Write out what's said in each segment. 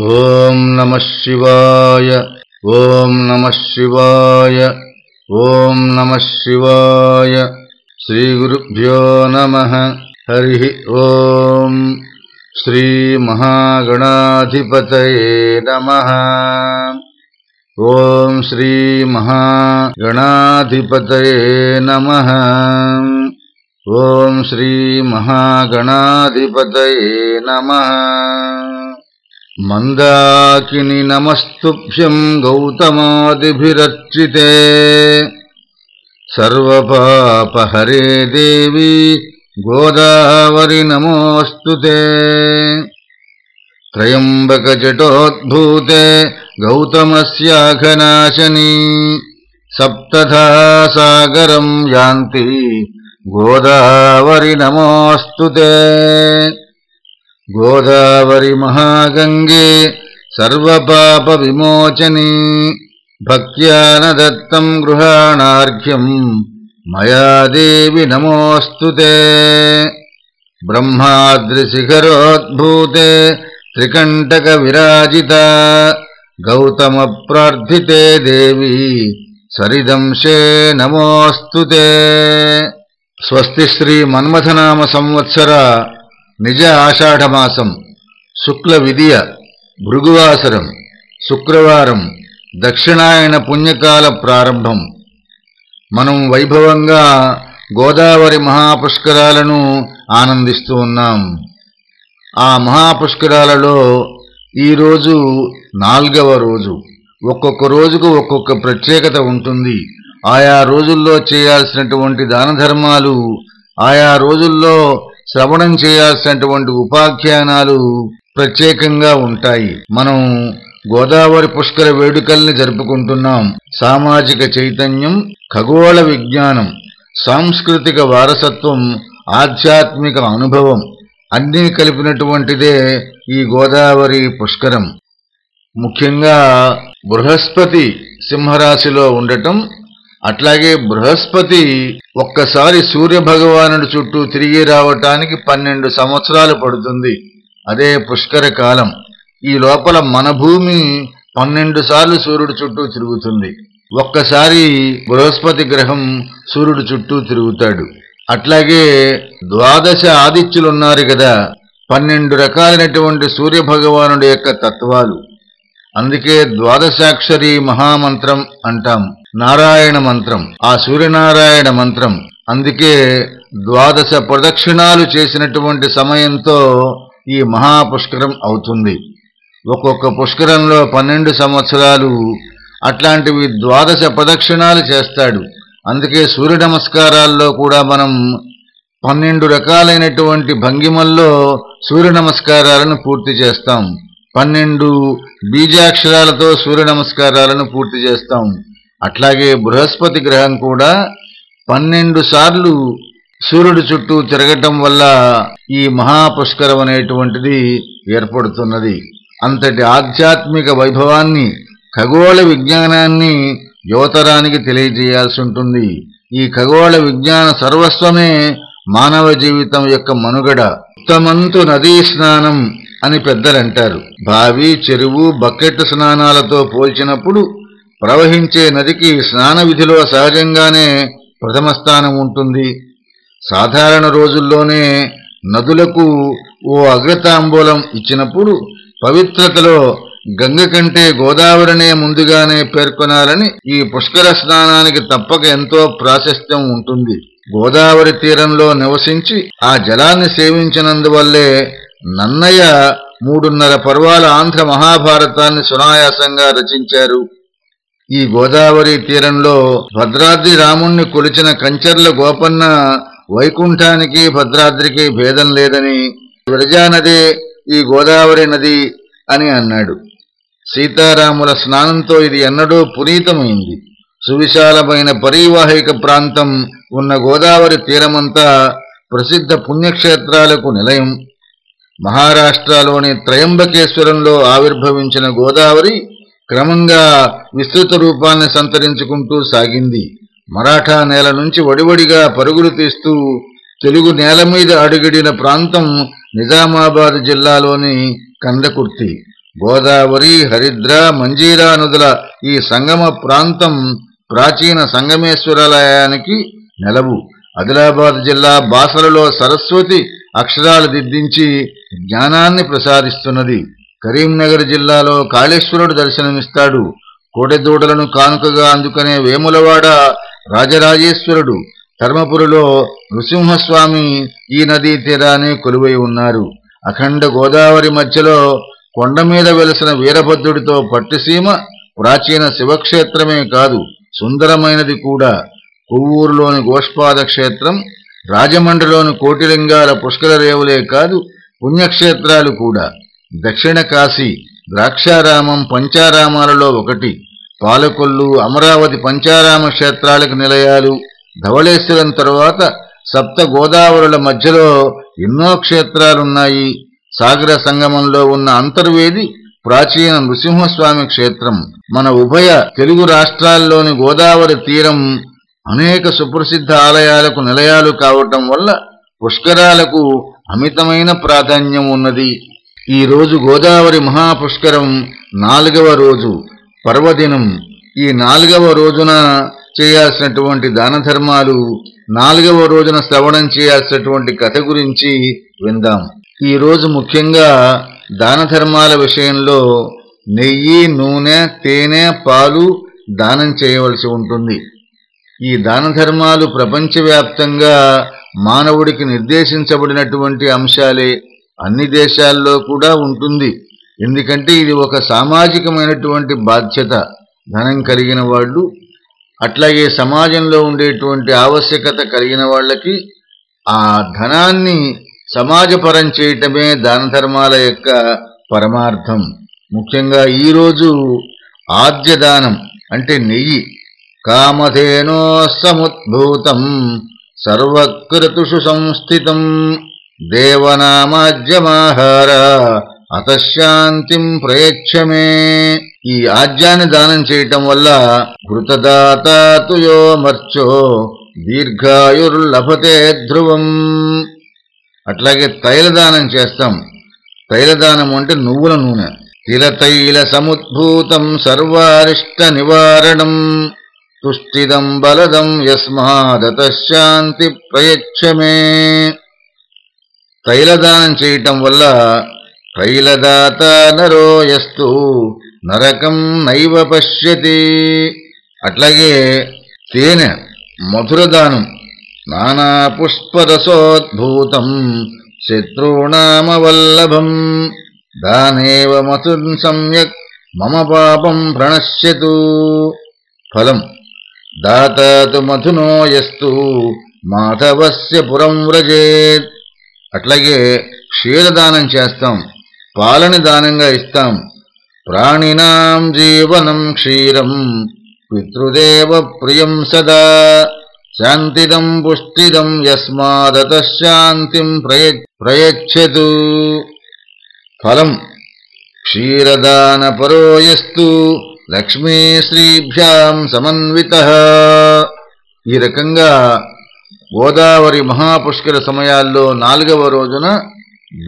ॐ नमः शिवाय ॐ नमः शिवाय ॐ नमः शिवाय श्रीगुरुभ्यो नमः हरिः ॐ श्रीमहागणाधिपतये नमः। ॐ श्रीमहागणाधिपतये नमः। ॐ श्रीमहागणाधिपतये नमः। मन्दाकिनि नमस्तुभ्यम् गौतमादिभिरर्चिते। सर्वपापहरे देवी गोदावरि नमोऽस्तु ते। त्रयम्बकजटोद्भूते गौतमस्याघनाशनी। सप्तथा सागरम् यान्ति गोदावरि नमोऽस्तु ते। गोदावरि महागङ्गे सर्वपापविमोचनी भक्त्या न दत्तम् गृहाणार्घ्यम् मया देवि नमोऽस्तु ते। ब्रह्माद्रिशिखरोद्भूते त्रिकण्टकविराजिता गौतमप्रार्थिते देवी सरिदंशे नमोऽस्तु ते। स्वस्ति श्रीमन्मथनामसंवत्सरा నిజ ఆషాఢమాసం శుక్ల విదియ భృగువాసరం శుక్రవారం దక్షిణాయన పుణ్యకాల ప్రారంభం. మనం వైభవంగా గోదావరి మహాపుష్కరాలను ఆనందిస్తూ ఉన్నాం. ఆ మహాపుష్కరాలలో ఈరోజు నాల్గవ రోజు. ఒక్కొక్క రోజుకు ఒక్కొక్క ప్రత్యేకత ఉంటుంది. ఆయా రోజుల్లో చేయాల్సినటువంటి దాన ధర్మాలు ఆయా రోజుల్లో శ్రవణం చేయాల్సినటువంటి ఉపాఖ్యానాలు ప్రత్యేకంగా ఉంటాయి. మనం గోదావరి పుష్కర వేడుకల్ని జరుపుకుంటున్నాం. సామాజిక చైతన్యం ఖగోళ విజ్ఞానం సాంస్కృతిక వారసత్వం ఆధ్యాత్మిక అనుభవం అన్నీ కలిపినటువంటిదే ఈ గోదావరి పుష్కరం. ముఖ్యంగా బృహస్పతి సింహరాశిలో ఉండటం అట్లాగే బృహస్పతి ఒక్కసారి సూర్య భగవానుడి చుట్టూ తిరిగి రావటానికి పన్నెండు సంవత్సరాలు పడుతుంది. అదే పుష్కర కాలం. ఈ లోపల మన భూమి పన్నెండు సార్లు సూర్యుడి చుట్టూ తిరుగుతుంది. ఒక్కసారి బృహస్పతి గ్రహం సూర్యుడి చుట్టూ తిరుగుతాడు. అట్లాగే ద్వాదశ ఆదిత్యులున్నారు కదా పన్నెండు రకాలైనటువంటి సూర్య భగవానుడి యొక్క తత్వాలు. అందుకే ద్వాదశాక్షరి మహామంత్రం అంటాం. నారాయణ మంత్రం ఆ సూర్యనారాయణ మంత్రం. అందుకే ద్వాదశ ప్రదక్షిణాలు చేసినటువంటి సమయంతో ఈ మహాపుష్కరం అవుతుంది. ఒక్కొక్క పుష్కరంలో పన్నెండు సంవత్సరాలు అట్లాంటివి ద్వాదశ ప్రదక్షిణాలు చేస్తాడు. అందుకే సూర్య నమస్కారాల్లో కూడా మనం పన్నెండు రకాలైనటువంటి భంగిమల్లో సూర్య నమస్కారాలను పూర్తి చేస్తాం. పన్నెండు బీజాక్షరాలతో సూర్య నమస్కారాలను పూర్తి చేస్తాం. అట్లాగే బృహస్పతి గ్రహం కూడా పన్నెండు సార్లు సూర్యుడి చుట్టూ తిరగటం వల్ల ఈ మహాపుష్కరం అనేటువంటిది ఏర్పడుతున్నది. అంతటి ఆధ్యాత్మిక వైభవాన్ని ఖగోళ విజ్ఞానాన్ని యువతరానికి తెలియజేయాల్సి ఉంటుంది. ఈ ఖగోళ విజ్ఞాన సర్వస్వమే మానవ జీవితం యొక్క మనుగడ. ఉత్తమంతు నదీ స్నానం అని పెద్దలంటారు. బావి చెరువు బకెట్ స్నానాలతో పోల్చినప్పుడు ప్రవహించే నదికి స్నాన విధిలో సహజంగానే ప్రథమ స్థానం ఉంటుంది. సాధారణ రోజుల్లోనే నదులకు ఓ అగ్రతాంబూలం ఇచ్చినప్పుడు పవిత్రతలో గంగ కంటే గోదావరినే ముందుగానే పేర్కొనాలని ఈ పుష్కర స్నానానికి తప్పక ఎంతో ప్రాశస్త్యం ఉంటుంది. గోదావరి తీరంలో నివసించి ఆ జలాన్ని సేవించినందువల్లే నన్నయ్య మూడున్నర పర్వాల ఆంధ్ర మహాభారతాన్ని సునాయాసంగా రచించారు. ఈ గోదావరి తీరంలో భద్రాద్రి రాముణ్ణి కొలిచిన కంచర్ల గోపన్న వైకుంఠానికి భద్రాద్రికి భేదం లేదని విరజానదే ఈ గోదావరి నది అని అన్నాడు. సీతారాముల స్నానంతో ఇది ఎన్నడూ పునీతమైంది. సువిశాలమైన పరివాహిక ప్రాంతం ఉన్న గోదావరి తీరమంతా ప్రసిద్ధ పుణ్యక్షేత్రాలకు నిలయం. మహారాష్ట్రలోని త్రయంబకేశ్వరంలో ఆవిర్భవించిన గోదావరి క్రమంగా విస్తృత రూపాన్ని సంతరించుకుంటూ సాగింది. మరాఠా నేల నుంచి వడివడిగా పరుగులు తీస్తూ తెలుగు నేల మీద అడుగిడిన ప్రాంతం నిజామాబాద్ జిల్లాలోని కందకుర్తి. గోదావరి హరిద్ర మంజీరా నదుల ఈ సంగమ ప్రాంతం ప్రాచీన సంగమేశ్వరాలయానికి నెలవు. ఆదిలాబాద్ జిల్లా బాసలలో సరస్వతి అక్షరాలు దిద్దించి జ్ఞానాన్ని ప్రసాదిస్తున్నది. కరీంనగర్ జిల్లాలో కాళేశ్వరుడు దర్శనమిస్తాడు. కోటెదూడలను కానుకగా అందుకునే వేములవాడ రాజరాజేశ్వరుడు ధర్మపురిలో నృసింహస్వామి ఈ నదీ తీరాన్ని కొలువై ఉన్నారు. అఖండ గోదావరి మధ్యలో కొండ మీద వెలసిన వీరభద్రుడితో పట్టిసీమ ప్రాచీన శివక్షేత్రమే కాదు సుందరమైనది కూడా. కొవ్వూరులోని గోష్పాద క్షేత్రం రాజమండ్రిలోని కోటిలింగాల పుష్కర రేవులే కాదు పుణ్యక్షేత్రాలు కూడా. దక్షిణ కాశీ ద్రాక్షారామం పంచారామాలలో ఒకటి పాలకొల్లు అమరావతి పంచారామ క్షేత్రాలకు నిలయాలు ధవళేశ్వరం తరువాత సప్త గోదావరుల మధ్యలో ఎన్నో క్షేత్రాలున్నాయి. సాగర సంగమంలో ఉన్న అంతర్వేది ప్రాచీన నృసింహస్వామి క్షేత్రం. మన ఉభయ తెలుగు రాష్ట్రాల్లోని గోదావరి తీరం అనేక సుప్రసిద్ధ ఆలయాలకు నిలయాలు కావటం వల్ల పుష్కరాలకు అమితమైన ప్రాధాన్యం ఉన్నది. ఈరోజు గోదావరి మహాపుష్కరం నాలుగవ రోజు పర్వదినం. ఈ నాలుగవ రోజున చేయాల్సినటువంటి దాన ధర్మాలు నాలుగవ రోజున శ్రవణం చేయాల్సినటువంటి కథ గురించి విందాం. ఈరోజు ముఖ్యంగా దాన ధర్మాల విషయంలో నెయ్యి నూనె తేనె పాలు దానం చేయవలసి ఉంటుంది. ఈ దాన ధర్మాలు ప్రపంచవ్యాప్తంగా మానవుడికి నిర్దేశించబడినటువంటి అంశాలే. అన్ని దేశాల్లో కూడా ఉంటుంది. ఎందుకంటే ఇది ఒక సామాజికమైనటువంటి బాధ్యత ధనం కలిగిన వాళ్ళు అట్లాగే సమాజంలో ఉండేటువంటి ఆవశ్యకత కలిగిన వాళ్ళకి ఆ ధనాన్ని సమాజపరం చేయటమే దాన ధర్మాల యొక్క పరమార్థం. ముఖ్యంగా ఈరోజు ఆద్యదానం అంటే నెయ్యి. కామధేనో సముద్భూతం సర్వకృతుషు సంస్థితం. దేవనామాజ్యమాహార అతశాంతిం ప్రయచ్చమే ఈ ఆజ్యాన్ని దానం చేయటం వల్ల ఘృతదాతాతుయో మర్చో దీర్ఘాయుర్లభతే ధ్రువం. అట్లాగే తైలదానం చేస్తాం. తైలదానం అంటే నువ్వుల నూనె. తిలతైల సముద్భూతం సర్వారిష్ట నివారణం. తుష్టిదం బలదం యస్మాదత శాంతి ప్రయచ్చమే తైలదానం చేయటం వల్ల తైలదాత నరోయస్తు నరకం నైవ పశ్యతి. అట్లాగే తేనె మధురదానం నానా పుష్పరసోద్భూతం శత్రూణామవల్లభం దానేవ మధున్ సమ్యక్ మమ పాపం ప్రణశ్యతు. ఫలం దాతాతు మధునో యస్తు మాధవస్య పురం వ్రజేత్. అట్లాగే క్షీరదానం చేస్తాం పాలని దానంగా ఇస్తాం. ప్రాణినాం జీవనం క్షీరం పితృదేవ ప్రియం సదా. శాంతిదం పుష్టిదం యస్మాదత శాంతిం ప్రయ ప్రయచ్చతు ఫలం క్షీరదానపరోయస్తు లక్ష్మీ శ్రీభ్యాం సమన్విత. ఈ రకంగా గోదావరి మహాపుష్కర సమయాల్లో నాలుగవ రోజున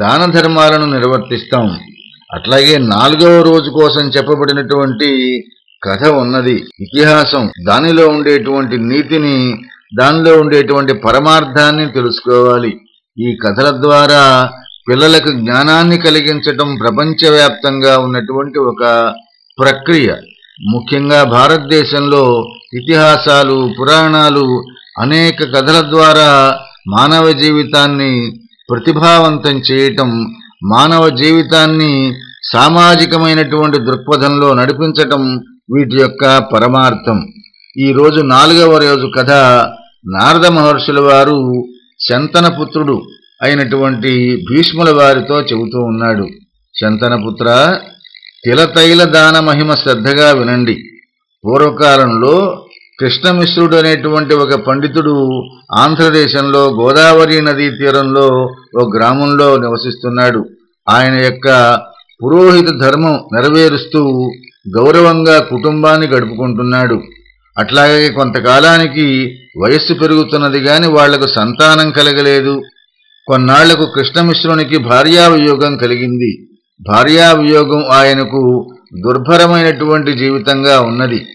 దాన ధర్మాలను నిర్వర్తిస్తాం. అట్లాగే నాలుగవ రోజు కోసం చెప్పబడినటువంటి కథ ఉన్నది. ఇతిహాసం దానిలో ఉండేటువంటి నీతిని దానిలో ఉండేటువంటి పరమార్థాన్ని తెలుసుకోవాలి. ఈ కథల ద్వారా పిల్లలకు జ్ఞానాన్ని కలిగించటం ప్రపంచవ్యాప్తంగా ఉన్నటువంటి ఒక ప్రక్రియ. ముఖ్యంగా భారతదేశంలో ఇతిహాసాలు పురాణాలు అనేక కథల ద్వారా మానవ జీవితాన్ని ప్రతిభావంతం చేయటం మానవ జీవితాన్ని సామాజికమైనటువంటి దృక్పథంలో నడిపించటం వీటి యొక్క పరమార్థం. ఈ రోజు నాలుగవ రోజు కథ నారద మహర్షుల వారు శంతనపుత్రుడు అయినటువంటి భీష్ముల వారితో చెబుతూ ఉన్నాడు. శంతనపుత్ర తిలతైల దాన మహిమ శ్రద్ధగా వినండి. పూర్వకాలంలో కృష్ణమిశ్రుడు అనేటువంటి ఒక పండితుడు ఆంధ్రదేశంలో గోదావరి నదీ తీరంలో ఒక గ్రామంలో నివసిస్తున్నాడు. ఆయన యొక్క పురోహిత ధర్మం నెరవేరుస్తూ గౌరవంగా కుటుంబాన్ని గడుపుకుంటున్నాడు. అట్లాగే కొంతకాలానికి వయస్సు పెరుగుతున్నది గాని వాళ్ళకు సంతానం కలగలేదు. కొన్నాళ్ళకు కృష్ణమిశ్రునికి భార్యావియోగం కలిగింది. భార్యావియోగం ఆయనకు దుర్భరమైనటువంటి జీవితంగా ఉన్నది.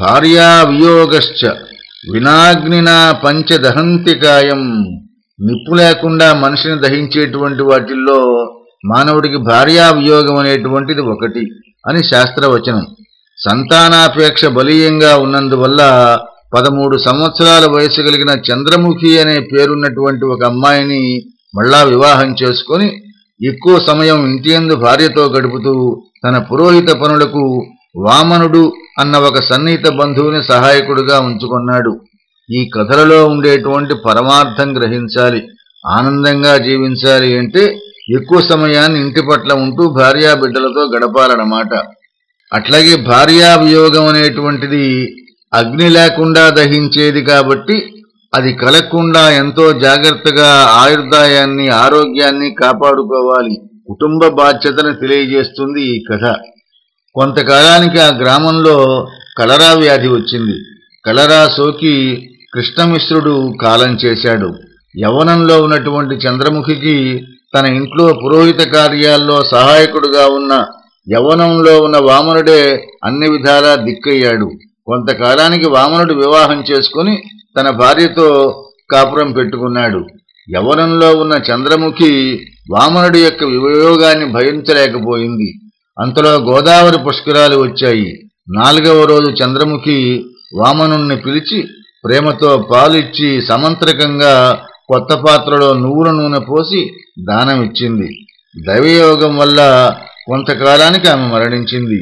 భార్యావియోగశ్చ వినాగ్నినా పంచదహంతికాయం. నిప్పు లేకుండా మనిషిని దహించేటువంటి వాటిల్లో మానవుడికి భార్యావియోగం అనేటువంటిది ఒకటి అని శాస్త్రవచనం. సంతానాపేక్ష బలీయంగా ఉన్నందువల్ల పదమూడు సంవత్సరాల వయసు కలిగిన చంద్రముఖి అనే పేరున్నటువంటి ఒక అమ్మాయిని మళ్ళా వివాహం చేసుకుని ఎక్కువ సమయం ఇంటియందు భార్యతో గడుపుతూ తన పురోహిత పనులకు వామనుడు అన్న ఒక సన్నిహిత బంధువుని సహాయకుడుగా ఉంచుకున్నాడు. ఈ కథలలో ఉండేటువంటి పరమార్థం గ్రహించాలి ఆనందంగా జీవించాలి అంటే ఎక్కువ సమయాన్ని ఇంటి పట్ల ఉంటూ భార్యా బిడ్డలతో గడపాలన్నమాట. అట్లాగే భార్యావియోగం అనేటువంటిది అగ్ని లేకుండా దహించేది కాబట్టి అది కలగకుండా ఎంతో జాగ్రత్తగా ఆయుర్దాయాన్ని ఆరోగ్యాన్ని కాపాడుకోవాలి. కుటుంబ బాధ్యతను తెలియజేస్తుంది ఈ కథ. కొంతకాలానికి ఆ గ్రామంలో కలరా వ్యాధి వచ్చింది. కలరా సోకి కృష్ణమిశ్రుడు కాలం చేశాడు. యవనంలో ఉన్నటువంటి చంద్రముఖికి తన ఇంట్లో పురోహిత కార్యాల్లో సహాయకుడుగా ఉన్న యవనంలో ఉన్న వామనుడే అన్ని విధాలా దిక్కయ్యాడు. కొంతకాలానికి వామనుడు వివాహం చేసుకుని తన భార్యతో కాపురం పెట్టుకున్నాడు. యవనంలో ఉన్న చంద్రముఖి వామనుడి యొక్క వియోగాన్ని భయించలేకపోయింది అంతలో గోదావరి పుష్కరాలు వచ్చాయి. నాలుగవ రోజు చంద్రముఖి వామనుణ్ణి పిలిచి ప్రేమతో పాలిచ్చి సమంత్రకంగా కొత్త పాత్రలో నువ్వుల నూనె పోసి దానమిచ్చింది. దైవయోగం వల్ల కొంతకాలానికి ఆమె మరణించింది.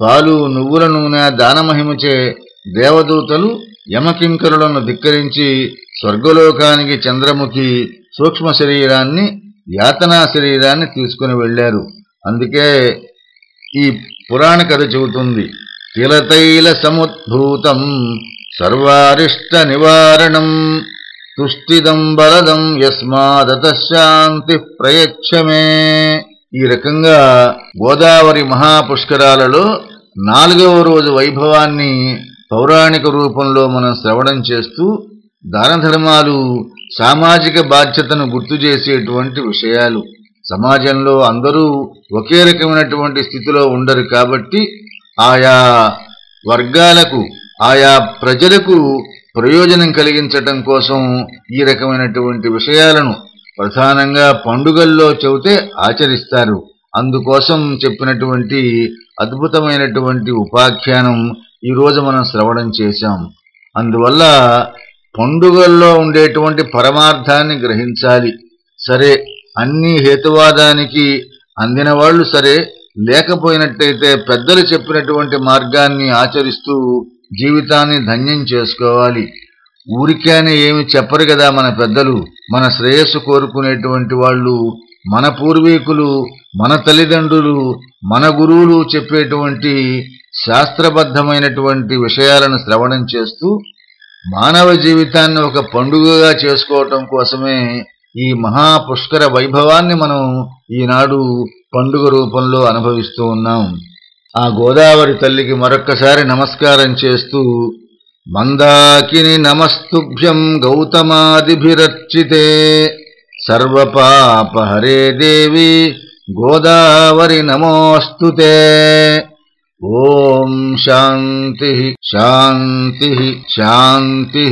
పాలు నువ్వుల నూనె దానమహిమచే దేవదూతలు యమకింకరులను ధిక్కరించి స్వర్గలోకానికి చంద్రముఖి సూక్ష్మ శరీరాన్ని యాతనా శరీరాన్ని తీసుకుని వెళ్ళారు అందుకే ఈ పురాణ కథ చెబుతుంది. తిలతైల సముద్భూతం సర్వారిష్ట నివారణం తుష్టిదం బలదం యస్మాదత శాంతి ప్రయచ్చమే. ఈ రకంగా గోదావరి మహాపుష్కరాలలో నాలుగవ రోజు వైభవాన్ని పౌరాణిక రూపంలో మనం శ్రవణం చేస్తూ దానధర్మాలు సామాజిక బాధ్యతను గుర్తు చేసేటువంటి విషయాలు. సమాజంలో అందరూ ఒకే రకమైనటువంటి స్థితిలో ఉండరు కాబట్టి ఆయా వర్గాలకు ఆయా ప్రజలకు ప్రయోజనం కలిగించటం కోసం ఈ రకమైనటువంటి విషయాలను ప్రధానంగా పండుగల్లో చెబితే ఆచరిస్తారు. అందుకోసం చెప్పినటువంటి అద్భుతమైనటువంటి ఉపాఖ్యానం ఈరోజు మనం శ్రవణం చేశాం. అందువల్ల పండుగల్లో ఉండేటువంటి పరమార్థాన్ని గ్రహించాలి. సరే అన్ని హేతువాదానికి అందిన వాళ్ళు సరే లేకపోయినట్టయితే పెద్దలు చెప్పినటువంటి మార్గాన్ని ఆచరిస్తూ జీవితాన్ని ధన్యం చేసుకోవాలి. ఊరికేనే ఏమి చెప్పరు కదా మన పెద్దలు. మన శ్రేయస్సు కోరుకునేటువంటి వాళ్ళు మన పూర్వీకులు మన తల్లిదండ్రులు మన గురువులు చెప్పేటువంటి శాస్త్రబద్ధమైనటువంటి విషయాలను శ్రవణం చేస్తూ మానవ జీవితాన్ని ఒక పండుగగా చేసుకోవటం కోసమే ఈ మహాపుష్కర వైభవాన్ని మనం ఈనాడు పండుగ రూపంలో అనుభవిస్తూ ఉన్నాం. ఆ గోదావరి తల్లికి మరొక్కసారి నమస్కారం చేస్తూ మందాకిని నమస్తుభ్యం గౌతమాదిభిరర్చితే సర్వపాపహరే దేవి గోదావరి నమోస్తుతే. ఓం శాంతి శాంతి శాంతి.